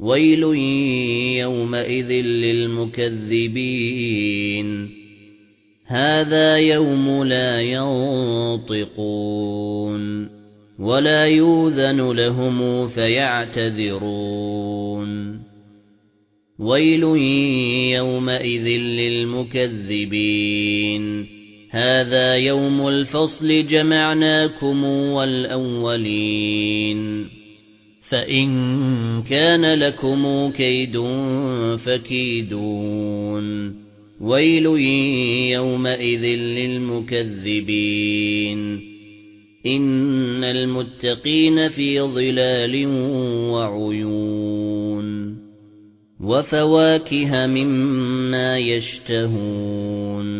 ويل يومئذ للمكذبين. هذا يوم لا ينطقون ولا يوذن لهم فيعتذرون. ويل يومئذ للمكذبين. هذا يوم الفصل جمعناكم والأولين. فإن كان لكم كيد فكيدون. ويل يومئذ للمكذبين. إِنَّ الْمُتَّقِينَ فِي ظِلَالٍ وَعُيُونٍ. وَفَوَاكِهَ مِمَّا يَشْتَهُونَ.